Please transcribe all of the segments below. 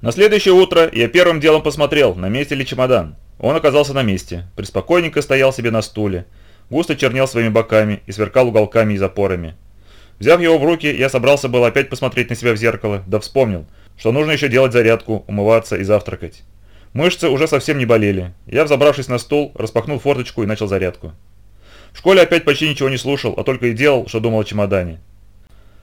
На следующее утро я первым делом посмотрел, на месте ли чемодан. Он оказался на месте, приспокойненько стоял себе на стуле, густо чернел своими боками и сверкал уголками и запорами. Взяв его в руки, я собрался был опять посмотреть на себя в зеркало, да вспомнил, что нужно еще делать зарядку, умываться и завтракать. Мышцы уже совсем не болели. Я, взобравшись на стул, распахнул форточку и начал зарядку. В школе опять почти ничего не слушал, а только и делал, что думал о чемодане.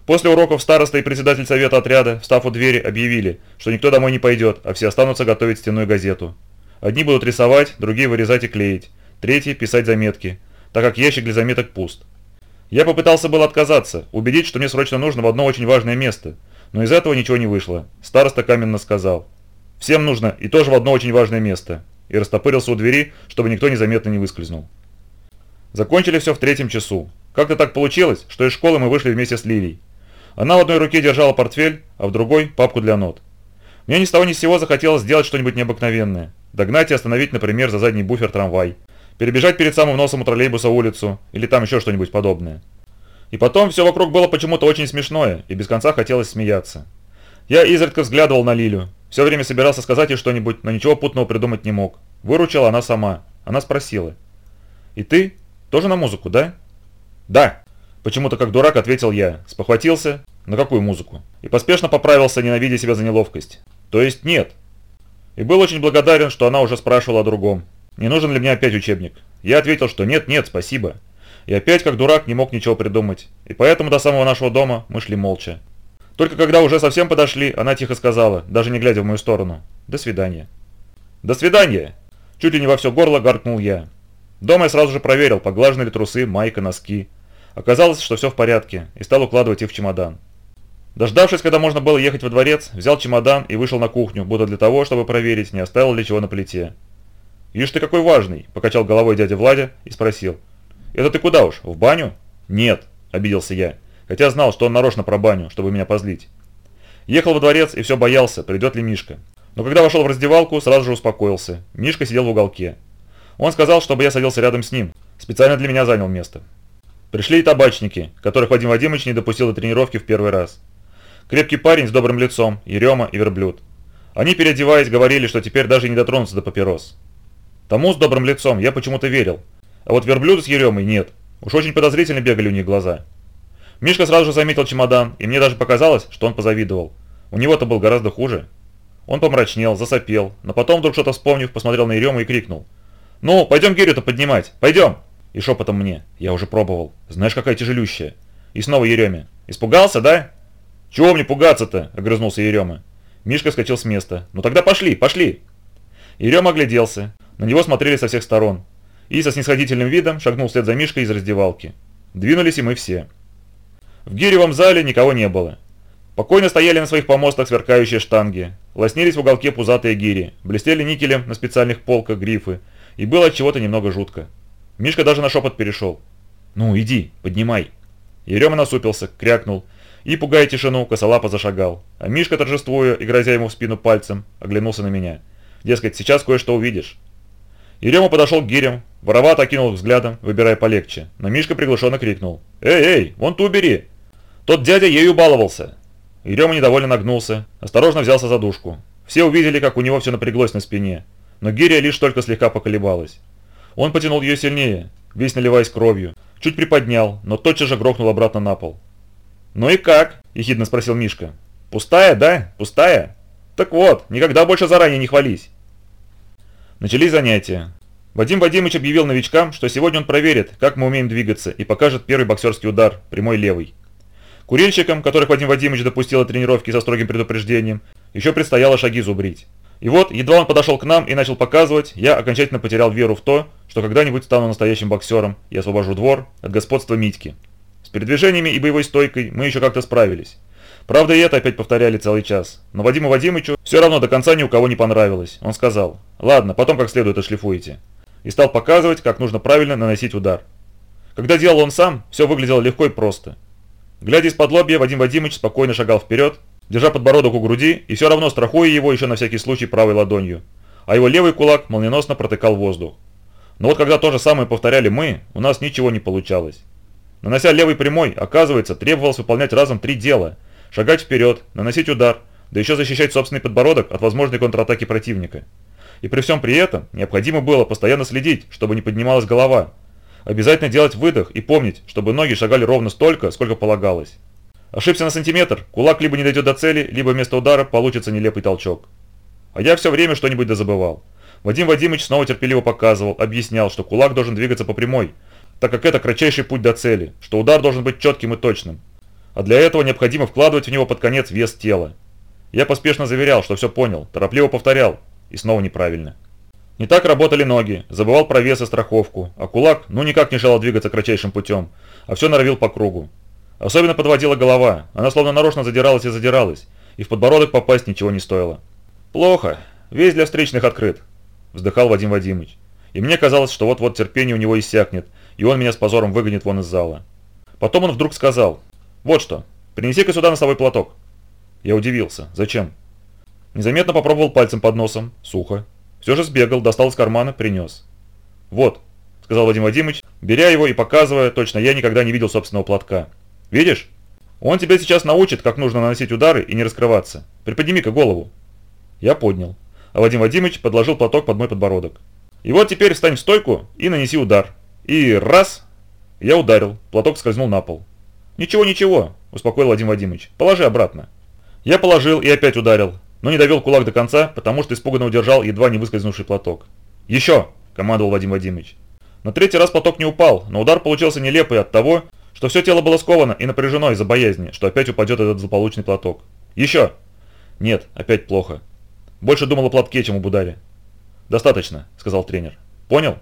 После уроков староста и председатель совета отряда, встав у двери, объявили, что никто домой не пойдет, а все останутся готовить стенную газету. Одни будут рисовать, другие вырезать и клеить, третьи писать заметки, так как ящик для заметок пуст. Я попытался был отказаться, убедить, что мне срочно нужно в одно очень важное место, но из этого ничего не вышло. Староста каменно сказал. «Всем нужно, и тоже в одно очень важное место», и растопырился у двери, чтобы никто незаметно не выскользнул. Закончили все в третьем часу. Как-то так получилось, что из школы мы вышли вместе с Лилией. Она в одной руке держала портфель, а в другой – папку для нот. Мне ни с того ни с сего захотелось сделать что-нибудь необыкновенное. Догнать и остановить, например, за задний буфер трамвай. Перебежать перед самым носом у троллейбуса улицу, или там еще что-нибудь подобное. И потом все вокруг было почему-то очень смешное, и без конца хотелось смеяться. Я изредка взглядывал на Лилю. Все время собирался сказать ей что-нибудь, но ничего путного придумать не мог. Выручила она сама. Она спросила. «И ты?» Тоже на музыку, да? Да. Почему-то как дурак ответил я. Спохватился. На какую музыку? И поспешно поправился, ненавидя себя за неловкость. То есть нет. И был очень благодарен, что она уже спрашивала о другом. Не нужен ли мне опять учебник? Я ответил, что нет, нет, спасибо. И опять как дурак не мог ничего придумать. И поэтому до самого нашего дома мы шли молча. Только когда уже совсем подошли, она тихо сказала, даже не глядя в мою сторону. До свидания. До свидания! Чуть ли не во все горло гаркнул я. Дома я сразу же проверил, поглажены ли трусы, майка, носки. Оказалось, что все в порядке, и стал укладывать их в чемодан. Дождавшись, когда можно было ехать во дворец, взял чемодан и вышел на кухню, будто для того, чтобы проверить, не оставил ли чего на плите. «Ишь ты какой важный!» – покачал головой дядя Владя и спросил. «Это ты куда уж, в баню?» «Нет», – обиделся я, хотя знал, что он нарочно про баню, чтобы меня позлить. Ехал во дворец и все боялся, придет ли Мишка. Но когда вошел в раздевалку, сразу же успокоился. Мишка сидел в уголке. Он сказал, чтобы я садился рядом с ним. Специально для меня занял место. Пришли и табачники, которых Вадим Вадимович не допустил до тренировки в первый раз. Крепкий парень с добрым лицом, Ерема и Верблюд. Они, переодеваясь, говорили, что теперь даже не дотронутся до папирос. Тому с добрым лицом я почему-то верил. А вот Верблюду с Еремой нет. Уж очень подозрительно бегали у них глаза. Мишка сразу же заметил чемодан, и мне даже показалось, что он позавидовал. У него-то был гораздо хуже. Он помрачнел, засопел, но потом вдруг что-то вспомнив, посмотрел на Ерему и крикнул. «Ну, пойдем гирю-то поднимать, пойдем!» И шепотом мне. Я уже пробовал. Знаешь, какая тяжелющая. И снова Ереме. «Испугался, да?» «Чего мне пугаться-то?» – огрызнулся Ерема. Мишка скачал с места. «Ну тогда пошли, пошли!» Ерема огляделся. На него смотрели со всех сторон. И со снисходительным видом шагнул вслед за Мишкой из раздевалки. Двинулись и мы все. В гиревом зале никого не было. Покойно стояли на своих помостах сверкающие штанги. Лоснились в уголке пузатые гири. Блестели никелем на специальных полках грифы – и было от чего-то немного жутко. Мишка даже на шепот перешел. «Ну, иди, поднимай». Ерема насупился, крякнул и, пугая тишину, косолапо зашагал. А Мишка, торжествуя и грозя ему в спину пальцем, оглянулся на меня. Дескать, сейчас кое-что увидишь. Ерема подошел к гирям, воровато окинул взглядом, выбирая полегче, но Мишка приглушенно крикнул. «Эй, эй, вон ту бери!» Тот дядя ею баловался. Ерема недовольно нагнулся, осторожно взялся за дужку. Все увидели, как у него все напряглось на спине но гиря лишь только слегка поколебалась. Он потянул ее сильнее, весь наливаясь кровью, чуть приподнял, но тотчас же грохнул обратно на пол. «Ну и как?» – ехидно спросил Мишка. «Пустая, да? Пустая? Так вот, никогда больше заранее не хвались». Начались занятия. Вадим Вадимович объявил новичкам, что сегодня он проверит, как мы умеем двигаться, и покажет первый боксерский удар, прямой левый. Курильщикам, которых Вадим Вадимович допустил от тренировки со строгим предупреждением, еще предстояло шаги зубрить. И вот, едва он подошел к нам и начал показывать, я окончательно потерял веру в то, что когда-нибудь стану настоящим боксером и освобожу двор от господства Митьки. С передвижениями и боевой стойкой мы еще как-то справились. Правда, и это опять повторяли целый час. Но Вадиму Вадимычу все равно до конца ни у кого не понравилось. Он сказал, ладно, потом как следует отшлифуете. И стал показывать, как нужно правильно наносить удар. Когда делал он сам, все выглядело легко и просто. Глядя из-под лобья, Вадим Вадимович спокойно шагал вперед, держа подбородок у груди и все равно страхуя его еще на всякий случай правой ладонью, а его левый кулак молниеносно протыкал воздух. Но вот когда то же самое повторяли мы, у нас ничего не получалось. Нанося левый прямой, оказывается, требовалось выполнять разом три дела. Шагать вперед, наносить удар, да еще защищать собственный подбородок от возможной контратаки противника. И при всем при этом необходимо было постоянно следить, чтобы не поднималась голова. Обязательно делать выдох и помнить, чтобы ноги шагали ровно столько, сколько полагалось. Ошибся на сантиметр, кулак либо не дойдет до цели, либо вместо удара получится нелепый толчок. А я все время что-нибудь дозабывал. Вадим Вадимович снова терпеливо показывал, объяснял, что кулак должен двигаться по прямой, так как это кратчайший путь до цели, что удар должен быть четким и точным. А для этого необходимо вкладывать в него под конец вес тела. Я поспешно заверял, что все понял, торопливо повторял, и снова неправильно. Не так работали ноги, забывал про вес и страховку, а кулак ну никак не желал двигаться кратчайшим путем, а все норовил по кругу. Особенно подводила голова, она словно нарочно задиралась и задиралась, и в подбородок попасть ничего не стоило. «Плохо, весь для встречных открыт», – вздыхал Вадим Вадимович. И мне казалось, что вот-вот терпение у него иссякнет, и он меня с позором выгонит вон из зала. Потом он вдруг сказал, «Вот что, принеси-ка сюда носовой платок». Я удивился, зачем? Незаметно попробовал пальцем под носом, сухо. Все же сбегал, достал из кармана, принес. «Вот», – сказал Вадим Вадимович, беря его и показывая, точно я никогда не видел собственного платка. «Видишь? Он тебя сейчас научит, как нужно наносить удары и не раскрываться. Приподними-ка голову». Я поднял, а Вадим Вадимович подложил платок под мой подбородок. «И вот теперь встань в стойку и нанеси удар. И раз!» Я ударил, платок скользнул на пол. «Ничего, ничего», – успокоил Вадим Вадимович. «Положи обратно». Я положил и опять ударил, но не довел кулак до конца, потому что испуганно удержал едва не выскользнувший платок. «Еще!» – командовал Вадим Вадимович. На третий раз платок не упал, но удар получился нелепый от того, что все тело было сковано и напряжено из-за боязни, что опять упадет этот злополучный платок. «Еще!» «Нет, опять плохо. Больше думал о платке, чем об ударе. «Достаточно», — сказал тренер. «Понял?»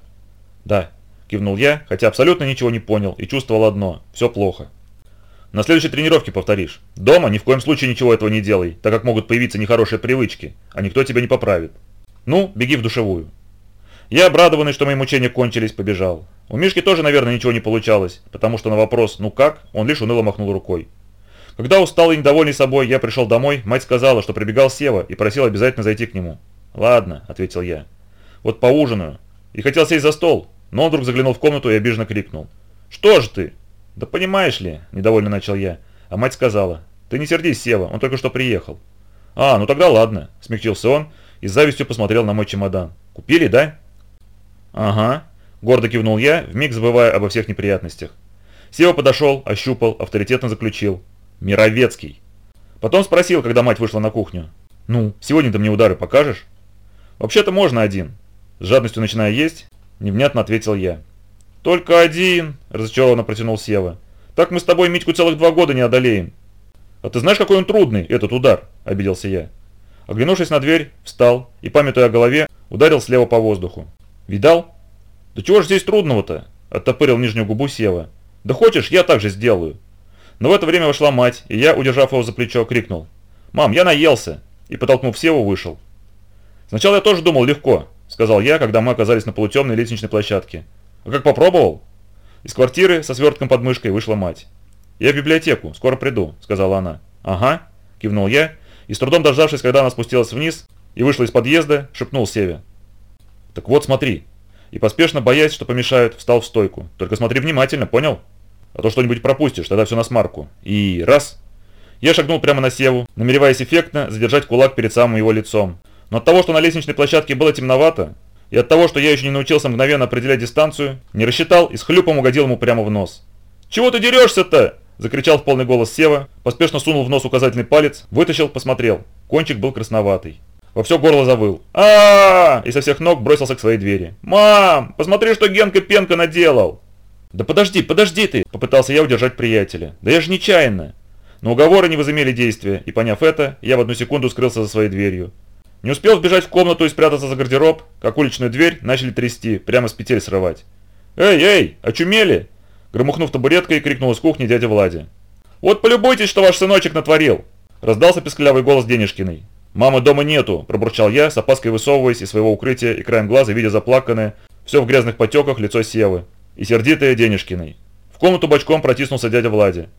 «Да», — кивнул я, хотя абсолютно ничего не понял и чувствовал одно – все плохо. «На следующей тренировке повторишь. Дома ни в коем случае ничего этого не делай, так как могут появиться нехорошие привычки, а никто тебя не поправит. Ну, беги в душевую». Я, обрадованный, что мои мучения кончились, побежал. У Мишки тоже, наверное, ничего не получалось, потому что на вопрос «ну как?» он лишь уныло махнул рукой. Когда устал и недовольный собой, я пришел домой, мать сказала, что прибегал Сева и просил обязательно зайти к нему. «Ладно», — ответил я. «Вот поужинаю». И хотел сесть за стол, но он вдруг заглянул в комнату и обиженно крикнул. «Что же ты?» «Да понимаешь ли», — недовольно начал я. А мать сказала. «Ты не сердись, Сева, он только что приехал». «А, ну тогда ладно», — смягчился он и с завистью посмотрел на мой чемодан. «Купили, да?» «Ага», — гордо кивнул я, вмиг забывая обо всех неприятностях. Сева подошел, ощупал, авторитетно заключил. Мировецкий. Потом спросил, когда мать вышла на кухню. «Ну, сегодня ты мне удары покажешь?» «Вообще-то можно один». С жадностью начиная есть, невнятно ответил я. «Только один», – разочарованно протянул Сева. «Так мы с тобой Митьку целых два года не одолеем». «А ты знаешь, какой он трудный, этот удар?» – обиделся я. Оглянувшись на дверь, встал и, памятуя о голове, ударил слева по воздуху. «Видал?» «Да чего же здесь трудного-то?» – оттопырил нижнюю губу Сева. «Да хочешь, я так же сделаю». Но в это время вошла мать, и я, удержав его за плечо, крикнул. «Мам, я наелся!» и, подтолкнув Севу, вышел. «Сначала я тоже думал легко», — сказал я, когда мы оказались на полутемной лестничной площадке. «А как попробовал?» Из квартиры со свертком под мышкой вышла мать. «Я в библиотеку, скоро приду», — сказала она. «Ага», — кивнул я, и с трудом дождавшись, когда она спустилась вниз и вышла из подъезда, шепнул Севе. «Так вот, смотри». И поспешно, боясь, что помешают, встал в стойку. «Только смотри внимательно, понял?» А то что-нибудь пропустишь, тогда все на смарку. И раз. Я шагнул прямо на Севу, намереваясь эффектно задержать кулак перед самым его лицом. Но от того, что на лестничной площадке было темновато, и от того, что я еще не научился мгновенно определять дистанцию, не рассчитал и с хлюпом угодил ему прямо в нос. «Чего ты дерешься-то?» – закричал в полный голос Сева, поспешно сунул в нос указательный палец, вытащил, посмотрел. Кончик был красноватый. Во все горло завыл. а, И со всех ног бросился к своей двери. «Мам, посмотри, что Генка Пенка наделал!» «Да подожди, подожди ты!» – попытался я удержать приятеля. «Да я же нечаянно!» Но уговоры не возымели действия, и поняв это, я в одну секунду скрылся за своей дверью. Не успел вбежать в комнату и спрятаться за гардероб, как уличную дверь начали трясти, прямо с петель срывать. «Эй, эй, очумели?» Громыхнув табуреткой, крикнул из кухни дядя Влади. «Вот полюбуйтесь, что ваш сыночек натворил!» Раздался песклявый голос Денежкиной. «Мамы дома нету», – пробурчал я, с опаской высовываясь из своего укрытия и краем глаза, видя заплаканное, все в грязных потеках лицо Севы и сердитая Денежкиной. В комнату бочком протиснулся дядя Влади.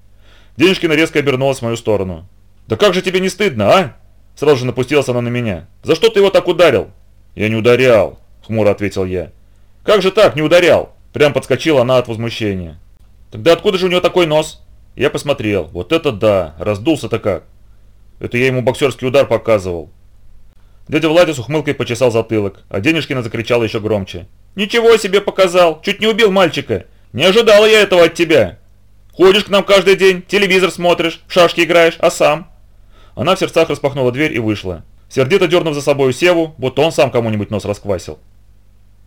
Денежкина резко обернулась в мою сторону. «Да как же тебе не стыдно, а?» Сразу же напустилась она на меня. «За что ты его так ударил?» «Я не ударял», — хмуро ответил я. «Как же так, не ударял?» Прям подскочила она от возмущения. «Тогда откуда же у него такой нос?» Я посмотрел. Вот это да, раздулся-то как. Это я ему боксерский удар показывал». Дядя Владя с ухмылкой почесал затылок, а Денежкина закричала еще громче. «Ничего себе показал! Чуть не убил мальчика! Не ожидала я этого от тебя! Ходишь к нам каждый день, телевизор смотришь, в шашки играешь, а сам?» Она в сердцах распахнула дверь и вышла, сердито дернув за собою Севу, будто он сам кому-нибудь нос расквасил.